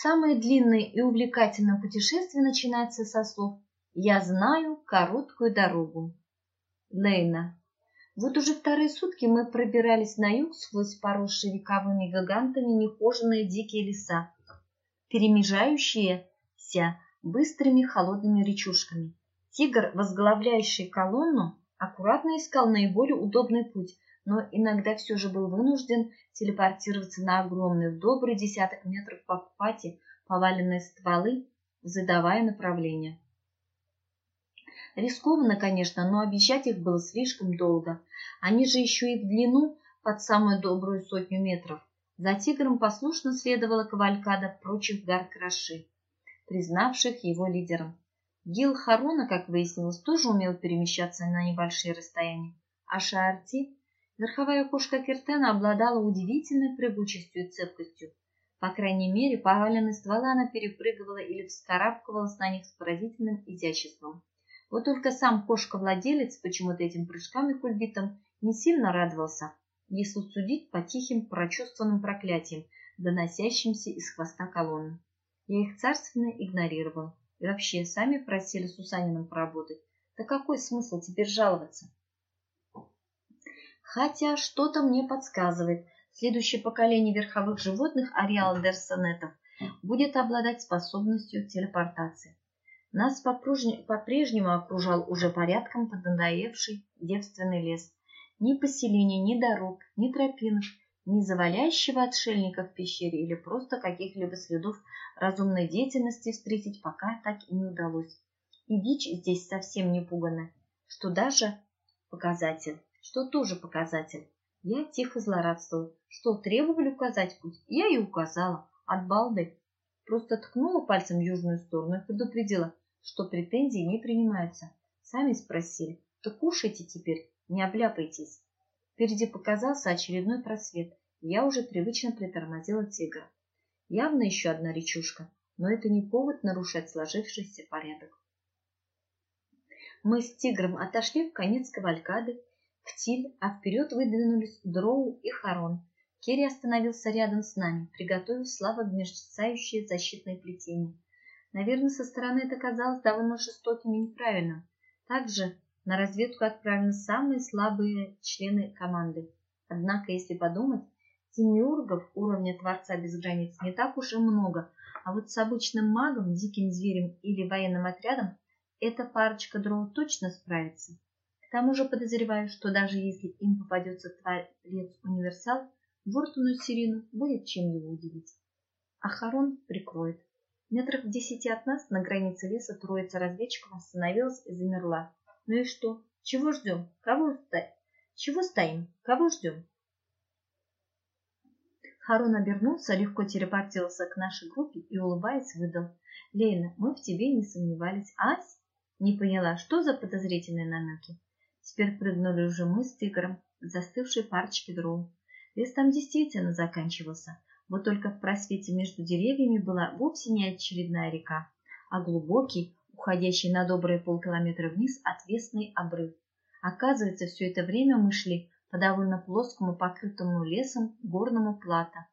Самое длинное и увлекательное путешествие начинается со слов «Я знаю короткую дорогу». Лейна. Вот уже вторые сутки мы пробирались на юг сквозь поросшие вековыми гигантами нехоженные дикие леса, перемежающиеся быстрыми холодными речушками. Тигр, возглавляющий колонну, аккуратно искал наиболее удобный путь, но иногда все же был вынужден телепортироваться на огромный, в добрый десяток метров по обхвате поваленные стволы, задавая направление. Рискованно, конечно, но обещать их было слишком долго. Они же еще и в длину под самую добрую сотню метров. За тигром послушно следовала кавалькада прочих гар краши, признавших его лидером. Гил Харуна, как выяснилось, тоже умел перемещаться на небольшие расстояния, а Шаарти, верховая кошка Киртена, обладала удивительной прыгучестью и цепкостью. По крайней мере, поваленные стволы она перепрыгивала или вскарабкивалась на них с поразительным изяществом. Вот только сам кошка-владелец почему-то этим прыжкам и кульбитам не сильно радовался, если судить по тихим прочувствованным проклятиям, доносящимся из хвоста колонны. Я их царственно игнорировал. И вообще, сами просили с Усаниным поработать. Да какой смысл теперь жаловаться? Хотя что-то мне подсказывает, следующее поколение верховых животных ареала Дерсонетов будет обладать способностью телепортации. Нас по-прежнему окружал уже порядком поднадоевший девственный лес. Ни поселения, ни дорог, ни тропинок, ни завалящего отшельника в пещере или просто каких-либо следов разумной деятельности встретить пока так и не удалось. И дичь здесь совсем не пугана, что даже показатель, что тоже показатель. Я тихо злорадствовала. Что, требовали указать путь? Я и указала. От балды. Просто ткнула пальцем в южную сторону и предупредила, что претензии не принимаются. Сами спросили. Так кушайте теперь, не обляпайтесь. Впереди показался очередной просвет, я уже привычно притормозила тигра. Явно еще одна речушка, но это не повод нарушать сложившийся порядок. Мы с тигром отошли в конец кавалькады, в Тиль, а вперед выдвинулись Дроу и Харон, Керри остановился рядом с нами, приготовив слабо мерцающее защитное плетение. Наверное, со стороны это казалось довольно жестоким и неправильным. Также на разведку отправлены самые слабые члены команды. Однако, если подумать, демиургов уровня Творца без границ не так уж и много, а вот с обычным магом, диким зверем или военным отрядом эта парочка дроу точно справится. К тому же подозреваю, что даже если им попадется творец-универсал, Вортуну Сирину будет чем его удивить. А Харон прикроет. Метров в десяти от нас на границе леса троица разведчиков остановилась и замерла. Ну и что? Чего ждем? Кого стоим? Чего стоим? Кого ждем? Харон обернулся, легко телепортировался к нашей группе и, улыбаясь, выдал. «Лейна, мы в тебе не сомневались. Ась?» Не поняла, что за подозрительные намеки. Теперь прыгнули уже мы с тигром к застывшей парочке дроу. Лес там действительно заканчивался, вот только в просвете между деревьями была вовсе не очередная река, а глубокий, уходящий на добрые полкилометра вниз отвесный обрыв. Оказывается, все это время мы шли по довольно плоскому покрытому лесом горному плато.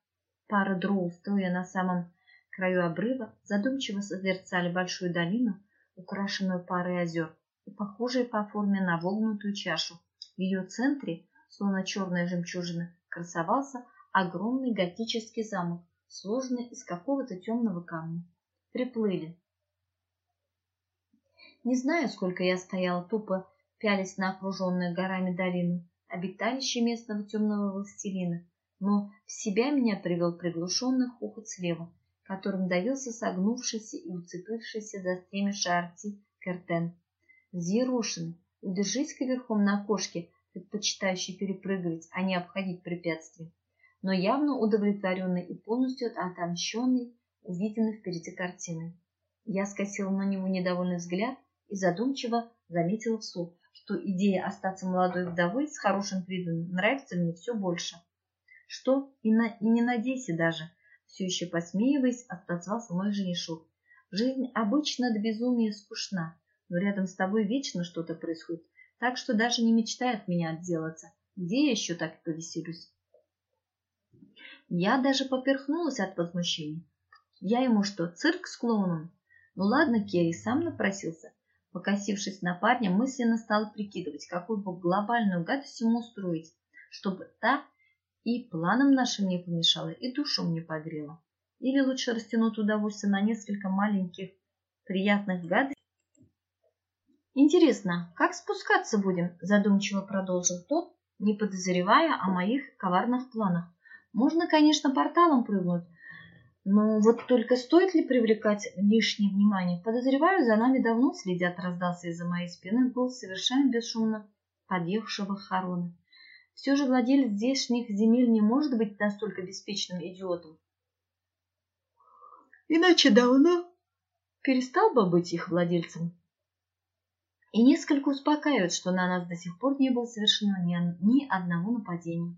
Пара дроу, стоя на самом краю обрыва, задумчиво созерцали большую долину, украшенную парой озер, похожей по форме на вогнутую чашу. В ее центре, словно черная жемчужина, красовался огромный готический замок, сложный из какого-то темного камня. Приплыли. Не знаю, сколько я стояла тупо, пялись на окруженную горами долину, обиталище местного темного властелина, но в себя меня привел приглушенный хохот слева, которым давился согнувшийся и уцепившийся за стремя шарти Кертен. Зерошин, удержись-ка верхом на кошке, предпочитающий перепрыгивать, а не обходить препятствия, но явно удовлетворенный и полностью отомщенный увиденной впереди картиной. Я скосила на него недовольный взгляд и задумчиво заметила вслух, что идея остаться молодой вдовой с хорошим приданым нравится мне все больше. Что и, на, и не надейся даже, все еще посмеиваясь, отозвался мой женишок. Жизнь обычно до безумия скучна, но рядом с тобой вечно что-то происходит, так что даже не мечтай от меня отделаться. Где я еще так повеселюсь? Я даже поперхнулась от возмущения. Я ему что, цирк с клоуном? Ну ладно, Керри сам напросился. Покосившись на парня, мысленно стал прикидывать, какую бы глобальную гадость ему устроить, чтобы та и планам нашим не помешала, и душу мне погрела. Или лучше растянуть удовольствие на несколько маленьких приятных гадостей. Интересно, как спускаться будем? Задумчиво продолжил тот, не подозревая о моих коварных планах. Можно, конечно, порталом прыгнуть, но вот только стоит ли привлекать лишнее внимание? Подозреваю, за нами давно следят, раздался из-за моей спины голос совершенно бесшумно подъехавшего Харона. Все же владелец здешних земель не может быть настолько беспечным идиотом. Иначе давно перестал бы быть их владельцем. И несколько успокаивает, что на нас до сих пор не было совершено ни, ни одного нападения.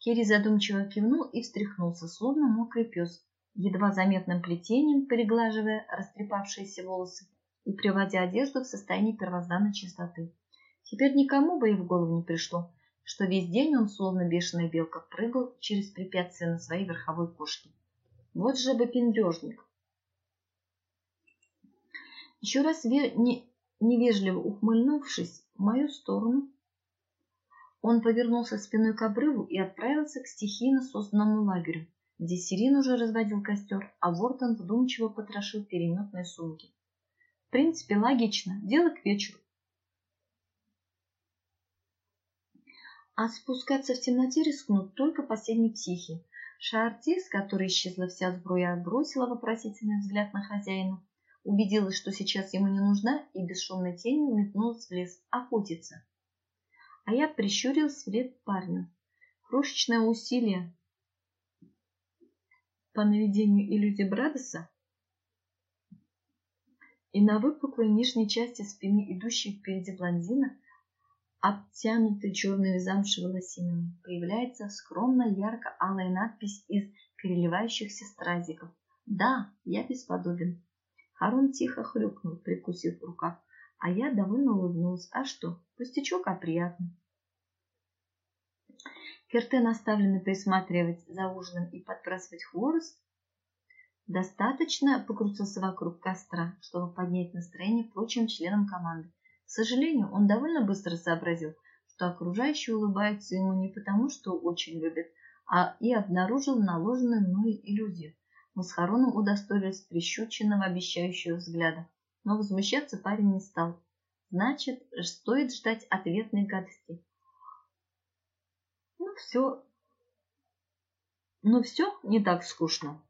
Керри задумчиво кивнул и встряхнулся, словно мокрый пес, едва заметным плетением переглаживая растрепавшиеся волосы и приводя одежду в состояние первозданной чистоты. Теперь никому бы и в голову не пришло, что весь день он, словно бешеная белка, прыгал через препятствия на своей верховой кошке. Вот же бы пиндежник. Еще раз не, невежливо ухмыльнувшись в мою сторону, он повернулся спиной к обрыву и отправился к стихийно созданному лагерю, где Сирин уже разводил костер, а Вортон вдумчиво потрошил переметные сумки. В принципе, логично, дело к вечеру. А спускаться в темноте рискнут только последние психи. Шарти, с которой исчезла вся сбруя, бросила вопросительный взгляд на хозяина, убедилась, что сейчас ему не нужна, и бесшумной тенью метнулась в лес охотиться. А я прищурилась вслед парню. Крошечное усилие по наведению иллюзии Брадоса и на выпуклой нижней части спины идущей впереди блондина обтянутый черными замшевыми волосинами, появляется скромно ярко-алая надпись из переливающихся стразиков. Да, я бесподобен. Харун тихо хрюкнул, прикусив рукав, а я довольно улыбнулась. А что, пустячок, а приятно. Кертен, оставленный присматривать за ужином и подбрасывать хворост, достаточно покрутился вокруг костра, чтобы поднять настроение прочим членам команды. К сожалению, он довольно быстро сообразил, что окружающие улыбаются ему не потому, что очень любят, а и обнаружил наложенную мной иллюзию. Мы с Хароном удостоились прищученного обещающего взгляда, но возмущаться парень не стал. Значит, стоит ждать ответной гадости. Ну все, ну все не так скучно.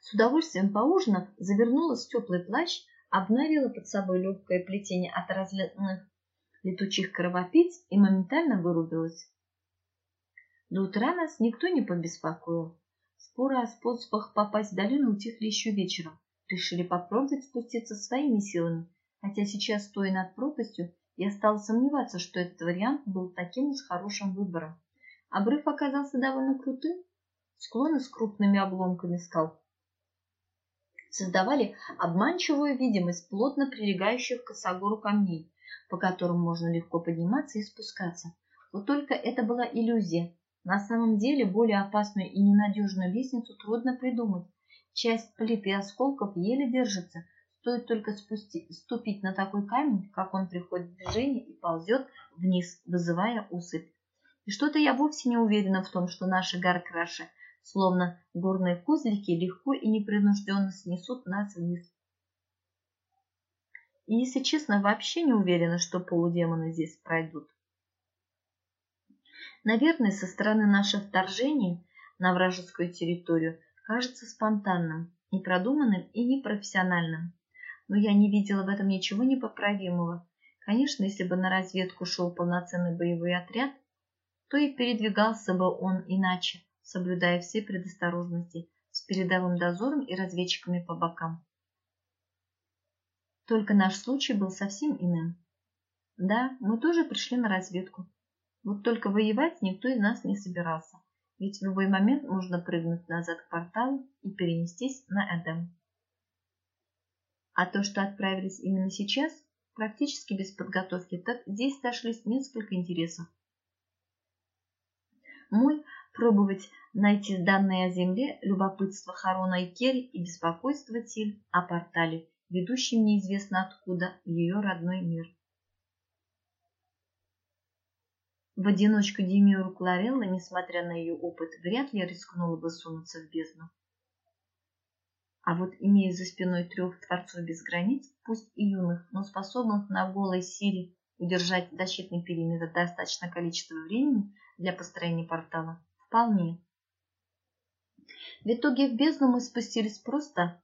С удовольствием поужинав, завернулась в теплый плащ, обновила под собой легкое плетение от разлетных летучих кровопийц и моментально вырубилась. До утра нас никто не побеспокоил. Споры о способах попасть в долину утихли еще вечером. Решили попробовать спуститься своими силами, хотя сейчас, стоя над пропастью, я стала сомневаться, что этот вариант был таким уж хорошим выбором. Обрыв оказался довольно крутым, склоны с крупными обломками скал создавали обманчивую видимость плотно прилегающих к косогору камней, по которым можно легко подниматься и спускаться. Вот только это была иллюзия. На самом деле более опасную и ненадежную лестницу трудно придумать. Часть плит и осколков еле держится. Стоит только спусти, ступить на такой камень, как он приходит в движение и ползет вниз, вызывая усыпь. И что-то я вовсе не уверена в том, что наши гаркраши словно горные козлики легко и непринужденно снесут нас вниз. И, если честно, вообще не уверена, что полудемоны здесь пройдут. Наверное, со стороны нашего вторжения на вражескую территорию кажется спонтанным, непродуманным и непрофессиональным. Но я не видела в этом ничего непоправимого. Конечно, если бы на разведку шел полноценный боевой отряд, то и передвигался бы он иначе, соблюдая все предосторожности, с передовым дозором и разведчиками по бокам. Только наш случай был совсем иным. Да, мы тоже пришли на разведку. Вот только воевать никто из нас не собирался, ведь в любой момент можно прыгнуть назад к порталу и перенестись на Эдем. А то, что отправились именно сейчас, практически без подготовки, так здесь сошлись несколько интересов. Мой пробовать найти данные о Земле, любопытство Харона и Керри и беспокойство Тиль о портале, ведущем неизвестно откуда в ее родной мир. В одиночку Демиуру Кларелла, несмотря на ее опыт, вряд ли рискнула бы сунуться в бездну. А вот имея за спиной трех творцов без границ, пусть и юных, но способных на голой силе удержать защитный периметр достаточное количество времени для построения портала, вполне. В итоге в бездну мы спустились просто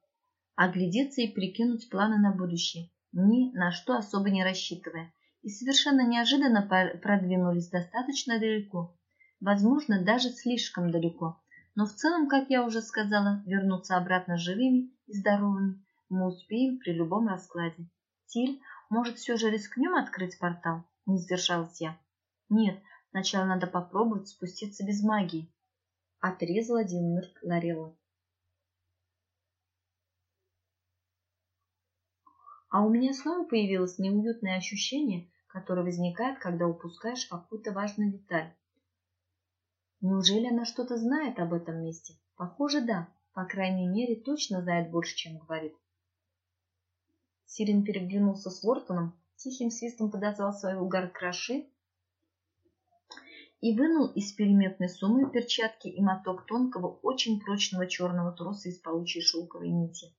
оглядеться и прикинуть планы на будущее, ни на что особо не рассчитывая, и совершенно неожиданно продвинулись достаточно далеко, возможно, даже слишком далеко. Но в целом, как я уже сказала, вернуться обратно живыми и здоровыми мы успеем при любом раскладе. Тиль, может, все же рискнем открыть портал? Не сдержалась я. Нет, сначала надо попробовать спуститься без магии. Отрезала Димир Ларелла. А у меня снова появилось неуютное ощущение, которое возникает, когда упускаешь какую-то важную деталь. Неужели она что-то знает об этом месте? Похоже, да. По крайней мере, точно знает больше, чем говорит. Сирин переглянулся с Вортоном, тихим свистом подозвал своего краши и вынул из переметной суммы перчатки и моток тонкого, очень прочного черного троса из паучьей шелковой нити.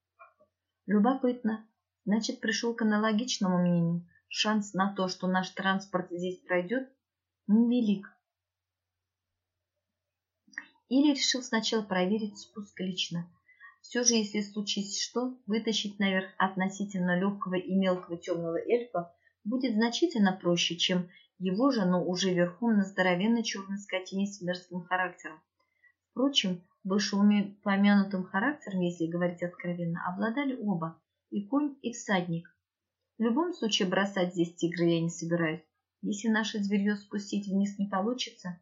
Любопытно. Значит, пришел к аналогичному мнению шанс на то, что наш транспорт здесь пройдет, невелик. Или решил сначала проверить спуск лично. Все же, если случись что, вытащить наверх относительно легкого и мелкого темного эльфа будет значительно проще, чем его же, но уже верхом на здоровенной черной скотине с мерзким характером. Впрочем, вышеупомянутым характером, если говорить откровенно, обладали оба, и конь, и всадник. В любом случае бросать здесь тигра я не собираюсь. Если наше зверье спустить вниз не получится,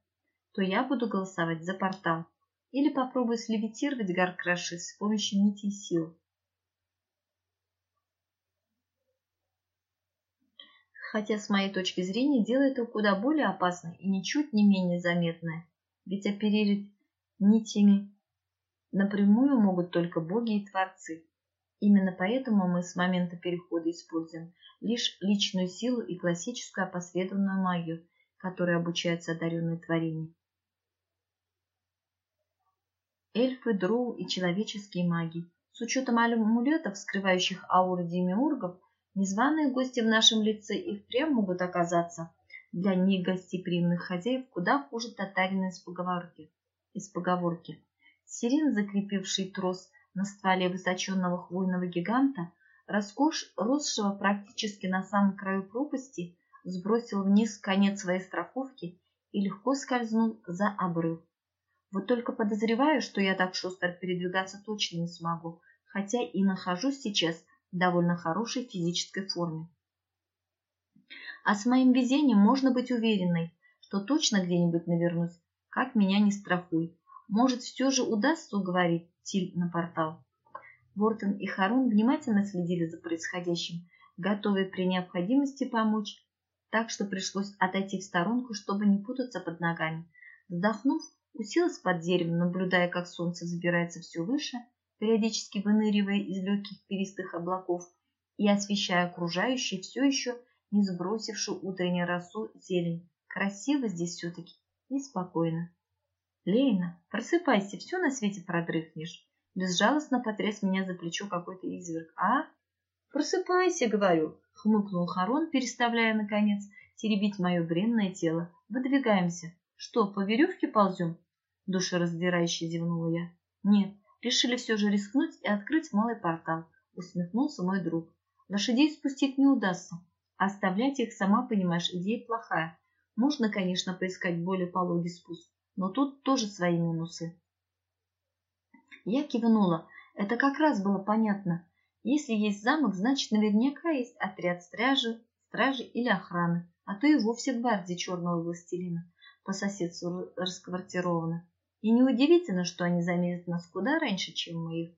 то я буду голосовать за портал. Или попробую слевитировать Гаркраши с помощью нитей сил. Хотя с моей точки зрения дело это куда более опасное и ничуть не менее заметное. Ведь оперировать нитями напрямую могут только боги и творцы. Именно поэтому мы с момента перехода используем лишь личную силу и классическую опосредованную магию, которой обучаются одаренные творения. Эльфы, дроу и человеческие маги. С учетом амулетов, скрывающих ауры демиургов, незваные гости в нашем лице и впрямь могут оказаться для негостеприимных хозяев куда хуже татарина из поговорки. Из поговорки. Сирен, закрепивший трос на стволе высоченного хвойного гиганта, роскошь, росшего практически на самом краю пропасти, сбросил вниз конец своей страховки и легко скользнул за обрыв. Вот только подозреваю, что я так шустро передвигаться точно не смогу, хотя и нахожусь сейчас в довольно хорошей физической форме. А с моим везением можно быть уверенной, что точно где-нибудь навернусь, как меня не страхуй. Может, все же удастся уговорить Тиль на портал. Вортон и Харун внимательно следили за происходящим, готовые при необходимости помочь, так что пришлось отойти в сторонку, чтобы не путаться под ногами. Вздохнув, уселась под деревом, наблюдая, как солнце забирается все выше, периодически выныривая из легких перистых облаков и освещая окружающие, все еще не сбросившую утреннюю росу зелень. Красиво здесь все-таки и спокойно. Лейна, просыпайся, все на свете продрыхнешь. Безжалостно потряс меня за плечо какой-то изверг. А? Просыпайся, говорю, хмыкнул Харон, переставляя, наконец, теребить мое бренное тело. Выдвигаемся. Что, по веревке ползем? Душераздирающе зевнула я. Нет, решили все же рискнуть и открыть малый портал, усмехнулся мой друг. Лошадей спустить не удастся. Оставлять их, сама понимаешь, идея плохая. Можно, конечно, поискать более пологий спуск, но тут тоже свои минусы. Я кивнула. Это как раз было понятно. Если есть замок, значит наверняка есть отряд стражи, стражи или охраны, а то и вовсе гвардии черного властелина по соседству расквартированы. И неудивительно, что они заметят нас куда раньше, чем мы их.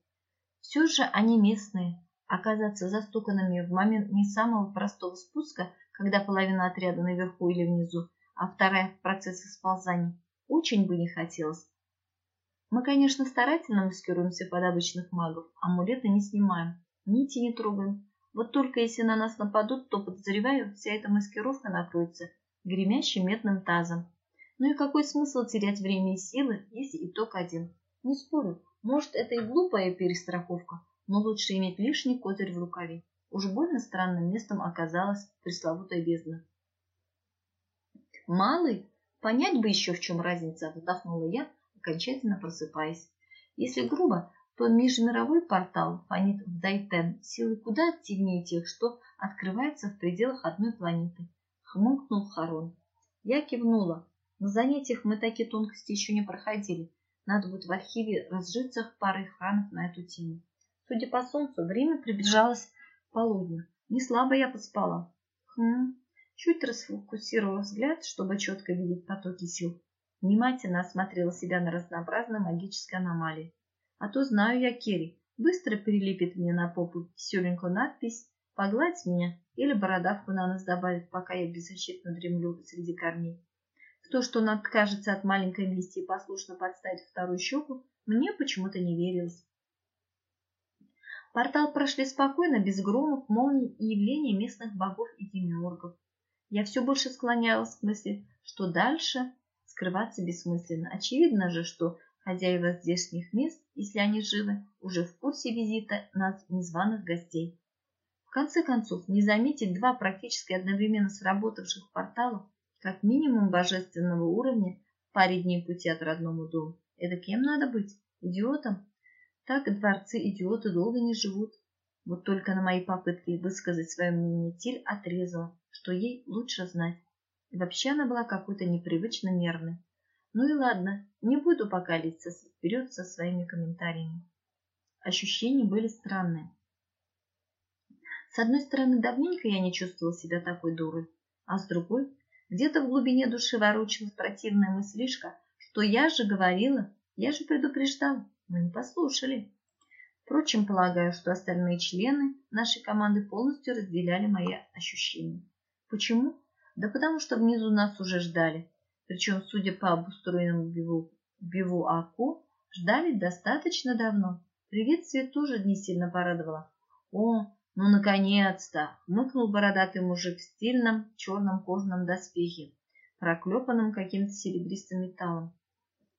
Все же они местные. Оказаться застуканными в момент не самого простого спуска, когда половина отряда наверху или внизу, а вторая в процессе сползания, Очень бы не хотелось. Мы, конечно, старательно маскируемся под обычных магов, амулеты не снимаем, нити не трогаем. Вот только если на нас нападут, то, подозреваю, вся эта маскировка накроется гремящим медным тазом. Ну и какой смысл терять время и силы, если итог один? Не спорю, может, это и глупая перестраховка, но лучше иметь лишний козырь в рукаве. Уж больно странным местом оказалась пресловутая бездна. «Малый? Понять бы еще, в чем разница!» – вздохнула я, окончательно просыпаясь. Если грубо, то межмировой портал фонит в Дайтен силы куда активнее тех, что открывается в пределах одной планеты. Хмыкнул Харон. Я кивнула. На занятиях мы такие тонкости еще не проходили. Надо будет в архиве разжиться парой хранов на эту тему. Судя по солнцу, время приближалось к полудню. Не слабо я поспала. Хм, чуть расфокусировала взгляд, чтобы четко видеть потоки сил внимательно осмотрела себя на разнообразной магической аномалии. А то знаю я Керри, быстро перелепит мне на попу веселенькую надпись «Погладь меня» или бородавку на нос добавит, пока я беззащитно дремлю среди корней. В то, что он откажется от маленькой мести и послушно подставит вторую щеку, мне почему-то не верилось. Портал прошли спокойно, без громов, молний и явления местных богов и демиургов. Я все больше склонялась к мысли, что дальше скрываться бессмысленно. Очевидно же, что хозяева здешних мест, если они живы, уже в курсе визита нас незваных гостей. В конце концов, не заметить два практически одновременно сработавших порталов, как минимум божественного уровня, паре дней пути от родному дому. Это кем надо быть? Идиотом? Так дворцы идиоты долго не живут. Вот только на мои попытки высказать свое мнение Тиль отрезала, что ей лучше знать. И вообще она была какой-то непривычно нервной. Ну и ладно, не буду пока литься вперед со своими комментариями. Ощущения были странные. С одной стороны, давненько я не чувствовала себя такой дурой, а с другой, где-то в глубине души ворочалась противная мыслишка, что я же говорила, я же предупреждала, но не послушали. Впрочем, полагаю, что остальные члены нашей команды полностью разделяли мои ощущения. Почему? Да потому что внизу нас уже ждали. Причем, судя по обустроенному биву, бивуаку, ждали достаточно давно. Приветствие тоже не сильно порадовало. О, ну наконец-то! Мыкнул бородатый мужик в стильном черном кожаном доспехе, проклепанном каким-то серебристым металлом.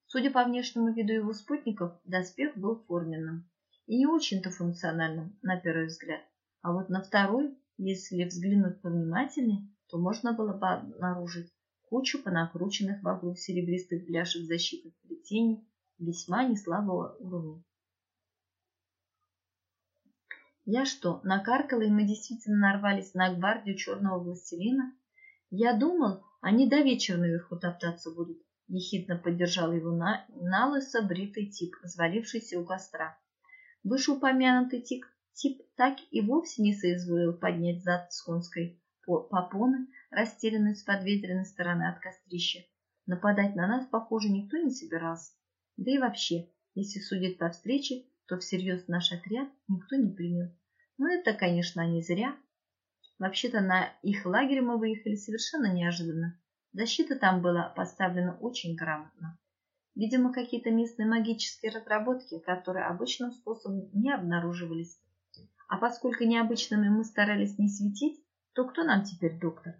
Судя по внешнему виду его спутников, доспех был форменным и не очень-то функциональным, на первый взгляд. А вот на второй, если взглянуть повнимательнее, то можно было бы обнаружить кучу понакрученных вокруг серебристых бляшек защитных плетений весьма неслабого уровня. Я что, накаркала, и мы действительно нарвались на гвардию черного властелина? Я думал, они до вечера наверху топтаться будут. Ехидно поддержал его на, налысо бритый тип, развалившийся у костра. Вышеупомянутый тип, тип так и вовсе не соизволил поднять зад с конской попоны, растерянной с подветренной стороны от кострища. Нападать на нас, похоже, никто не собирался. Да и вообще, если судить по встрече, то всерьез наш отряд никто не принял. Но это, конечно, они зря. Вообще-то на их лагерь мы выехали совершенно неожиданно. Защита там была поставлена очень грамотно. Видимо, какие-то местные магические разработки, которые обычным способом не обнаруживались. А поскольку необычными мы старались не светить, то кто нам теперь доктор?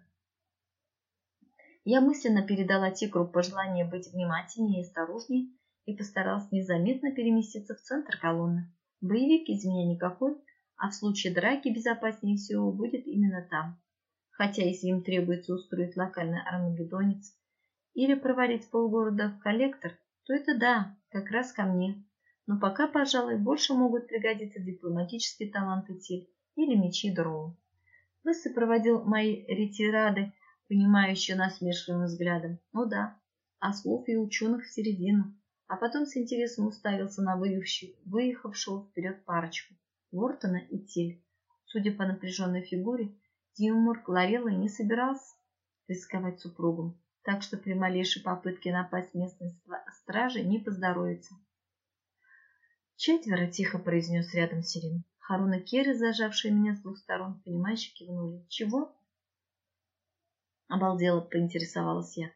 Я мысленно передала Тигру пожелание быть внимательнее и осторожнее и постаралась незаметно переместиться в центр колонны. Боевик из меня никакой, а в случае драки безопаснее всего будет именно там. Хотя если им требуется устроить локальный армагеддонец или провалить полгорода в коллектор, то это да, как раз ко мне. Но пока, пожалуй, больше могут пригодиться дипломатические таланты Тиль или мечи Дроу. Лысый проводил мои ретирады, понимающие насмешливым взглядом. Ну да, а слов и ученых в середину. А потом с интересом уставился на выехавшего вперед парочку. Вортона и Тиль. Судя по напряженной фигуре, Тимур Кларелла не собирался рисковать супругом, так что при малейшей попытке напасть местной стражи не поздоровится. «Четверо», — тихо произнес рядом Сирин. Харун и Керри, зажавшие меня с двух сторон, понимающе кивнули. «Чего?» Обалдело, поинтересовалась я.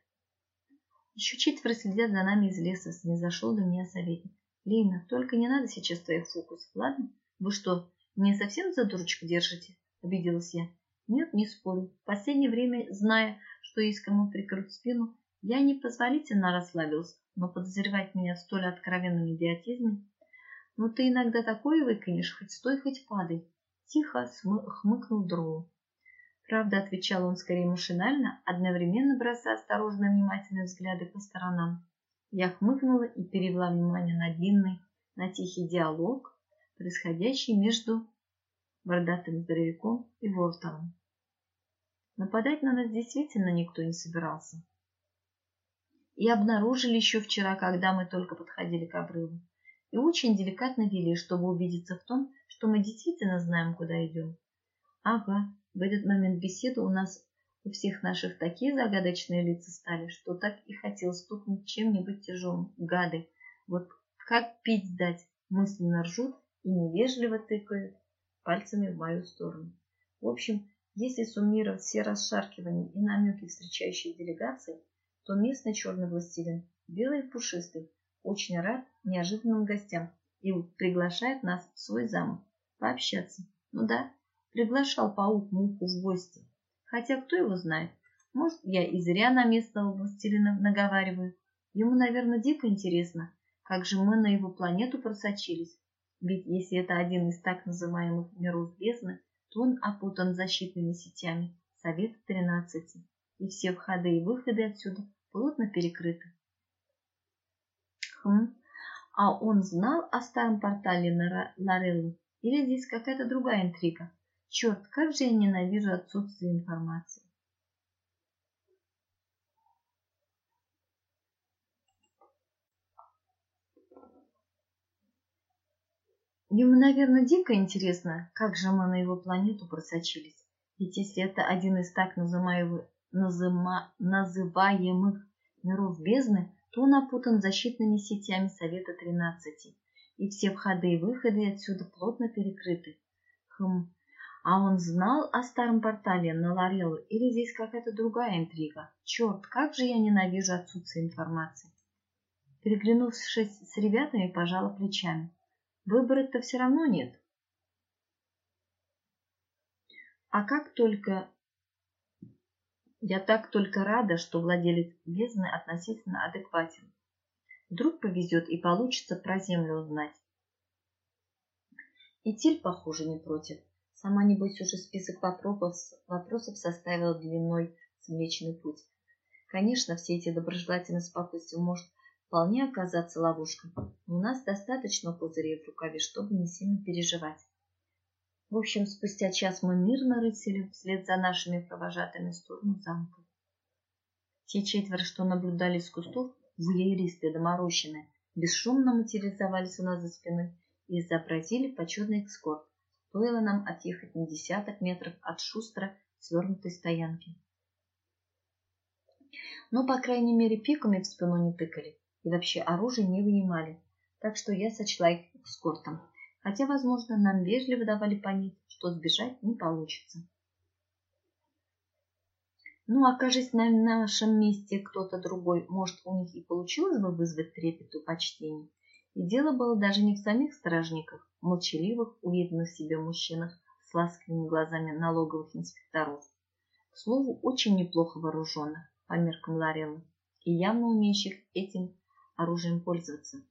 Еще четверо следят за нами из леса, снизошел до меня советник. Лина, только не надо сейчас твоих фокусов, ладно? Вы что, мне совсем за дурочку держите? Обиделась я. Нет, не спорю. В последнее время, зная, что есть кому прикрыть спину, я непозволительно расслабился, но подозревать меня в столь откровенном идиотизме... Ну ты иногда такое выкинешь, хоть стой, хоть падай. Тихо хмыкнул Дроу. Правда, отвечал он скорее машинально, одновременно бросая осторожно внимательные взгляды по сторонам. Я хмыкнула и перевела внимание на длинный, на тихий диалог, происходящий между бородатым здоровяком и Вортоном. Нападать на нас действительно никто не собирался. И обнаружили еще вчера, когда мы только подходили к обрыву. И очень деликатно вели, чтобы убедиться в том, что мы действительно знаем, куда идем. Ага, в этот момент беседы у нас у всех наших такие загадочные лица стали, что так и хотел стукнуть чем-нибудь тяжелым. Гады, вот как пить дать, мысленно ржут и невежливо тыкают пальцами в мою сторону. В общем, если суммировать все расшаркивания и намеки встречающей делегации, то местный черный властелин, белый и пушистый, очень рад неожиданным гостям и приглашает нас в свой замок пообщаться. Ну да, приглашал паук муху в гости. Хотя кто его знает, может, я и зря на местного властелина наговариваю. Ему, наверное, дико интересно, как же мы на его планету просочились. Ведь если это один из так называемых миров бездны, то он опутан защитными сетями Совета 13, и все входы и выходы отсюда плотно перекрыты. Хм, а он знал о старом портале на Лареллу? Или здесь какая-то другая интрига? Черт, как же я ненавижу отсутствие информации. Ему, наверное, дико интересно, как же мы на его планету просочились. Ведь если это один из так называемых, миров бездны, то он опутан защитными сетями Совета 13, и все входы и выходы отсюда плотно перекрыты. Хм, а он знал о старом портале на Лореллу или здесь какая-то другая интрига? Черт, как же я ненавижу отсутствие информации. Переглянувшись с ребятами, пожала плечами. Выбора-то все равно нет. А как только... Я так только рада, что владелец бездны относительно адекватен. Вдруг повезет и получится про землю узнать. И Тиль, похоже, не против. Сама, небось, уже список вопросов, вопросов составила длиной с Млечный Путь. Конечно, все эти доброжелательные спокойствия может вполне оказаться ловушкой, но у нас достаточно козырей в рукаве, чтобы не сильно переживать. В общем, спустя час мы мирно рысили вслед за нашими провожатыми в сторону замка. Те четверо, что наблюдали с кустов, вуеристы доморощенные, бесшумно материализовались у нас за спиной и изобразили почетный экскорт. Стоило нам отъехать на десяток метров от шустро свернутой стоянки. Но, по крайней мере, пиками в спину не тыкали и вообще оружие не вынимали, так что я сочла их эскортом, хотя, возможно, нам вежливо давали понять, что сбежать не получится. Ну, окажись на нашем месте кто-то другой, может, у них и получилось бы вызвать трепет и почтение. И дело было даже не в самих стражниках, молчаливых, уверенных себе мужчинах с ласковыми глазами налоговых инспекторов. К слову, очень неплохо вооруженных, по меркам Лареллы, и явно умеющих этим оружием пользоваться.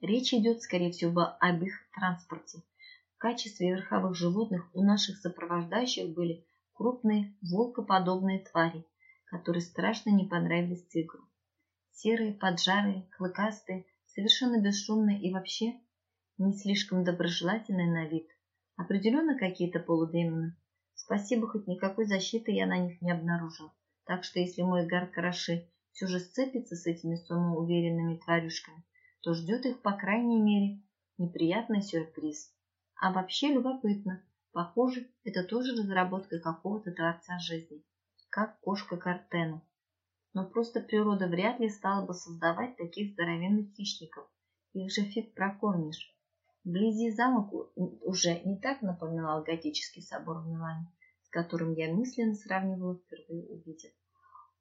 Речь идет, скорее всего, об их транспорте. В качестве верховых животных у наших сопровождающих были крупные волкоподобные твари, которые страшно не понравились тигру. Серые, поджарые, клыкастые, совершенно бесшумные и вообще не слишком доброжелательные на вид. Определенно какие-то полудемоны. Спасибо, хоть никакой защиты я на них не обнаружил. Так что если мой гар Караши все же сцепится с этими самоуверенными тварюшками, то ждет их, по крайней мере, неприятный сюрприз. А вообще любопытно. Похоже, это тоже разработка какого-то творца жизни, как кошка Картена. Но просто природа вряд ли стала бы создавать таких здоровенных хищников. Их же фиг прокормишь. Вблизи замок уже не так напоминал готический собор в Милане, с которым я мысленно сравнивала впервые увидев.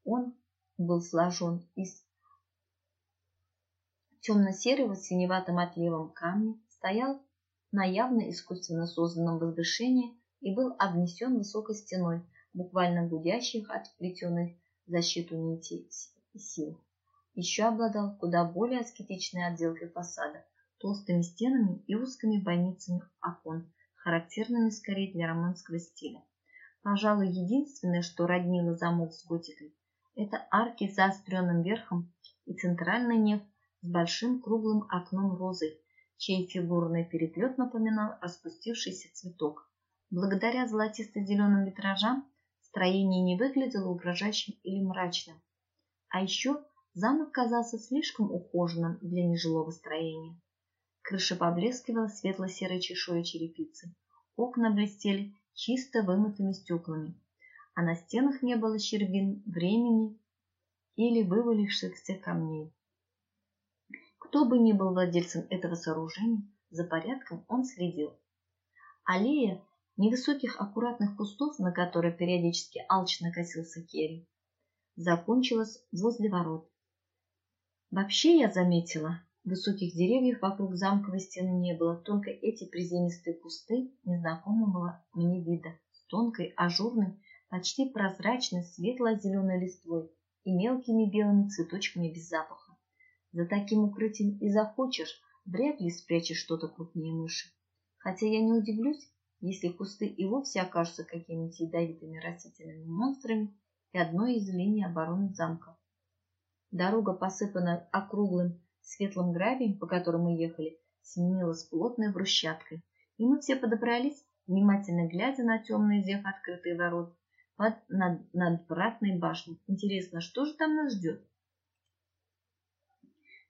Он был сложен из темно-серого с синеватым камня, стоял на явно искусственно созданном возвышении и был обнесен высокой стеной, буквально гудящих от вплетенных в защиту нити сил. Еще обладал куда более аскетичной отделкой фасада, толстыми стенами и узкими бойницами окон, характерными скорее для романского стиля. Пожалуй, единственное, что роднило замок с готикой, это арки с заостренным верхом и центральный неф с большим круглым окном розы, чей фигурный переплет напоминал распустившийся цветок. Благодаря золотисто-зеленым витражам строение не выглядело угрожающим или мрачным. А еще замок казался слишком ухоженным для нежилого строения. Крыша поблескивала светло-серой чешуей черепицы. Окна блестели чисто вымытыми стеклами, а на стенах не было щербин времени или вывалившихся камней. Кто бы ни был владельцем этого сооружения, за порядком он следил. Аллея невысоких аккуратных кустов, на которые периодически алчно косился Керри, закончилась возле ворот. Вообще я заметила, Высоких деревьев вокруг замковой стены не было, только эти приземистые кусты незнакомого мне вида, с тонкой, ажурной, почти прозрачной светло-зеленой листвой и мелкими белыми цветочками без запаха. За таким укрытием и захочешь, вряд ли спрячешь что-то крупнее мыши. Хотя я не удивлюсь, если кусты и вовсе окажутся какими-нибудь ядовитыми растительными монстрами и одной из линий обороны замка. Дорога посыпана округлым Светлым гравием, по которому мы ехали, сменилась плотной брусчаткой, и мы все подобрались, внимательно глядя на темные зев открытые ворот под над, надвратной башней. Интересно, что же там нас ждет?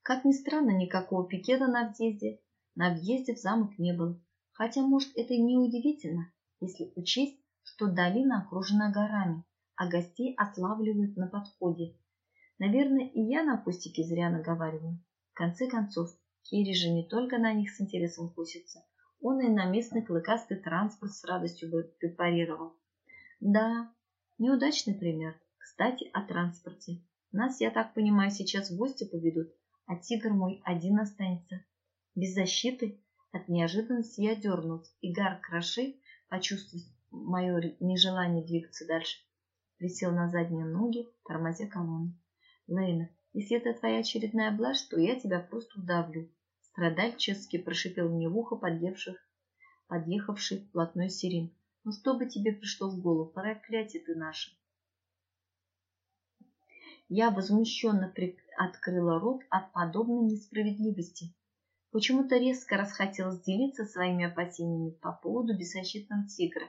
Как ни странно, никакого пикета на въезде, на въезде в замок не было. Хотя, может, это и не удивительно, если учесть, что долина окружена горами, а гостей отлавливают на подходе. Наверное, и я на акустике зря наговариваю. В конце концов, Кири же не только на них с интересом кусится, он и на местный клыкастый транспорт с радостью бы препарировал. Да, неудачный пример. Кстати, о транспорте. Нас, я так понимаю, сейчас в гости поведут, а тигр мой один останется. Без защиты от неожиданности я дернулась, и Гар Краши, почувствовав мое нежелание двигаться дальше, присел на задние ноги, тормозя колонну. Лейна, если это твоя очередная блажь, то я тебя просто удавлю. Страдальчески прошипел мне в ухо подъехавших, подъехавший вплотную сирен. Ну что бы тебе пришло в голову, проклятие ты наше. Я возмущенно открыла рот от подобной несправедливости. Почему-то резко расхотелось делиться своими опасениями по поводу беззащитного тигра,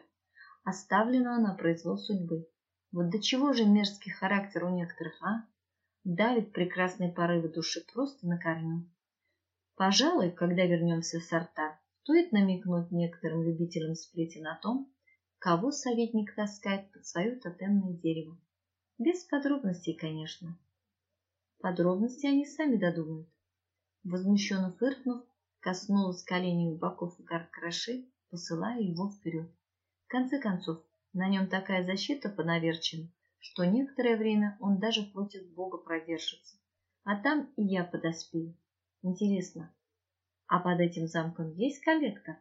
оставленного на произвол судьбы. Вот до чего же мерзкий характер у некоторых, а? давит прекрасные порывы души просто на корню. Пожалуй, когда вернемся в сорта, стоит намекнуть некоторым любителям сплетен о том, кого советник таскает под свое тотемное дерево. Без подробностей, конечно. Подробности они сами додумают. Возмущенно фыркнув, коснулась коленями боков и краши, посылая его вперед. В конце концов, на нем такая защита понаверчена, что некоторое время он даже против Бога продержится. А там и я подоспею. Интересно, а под этим замком есть коллектор?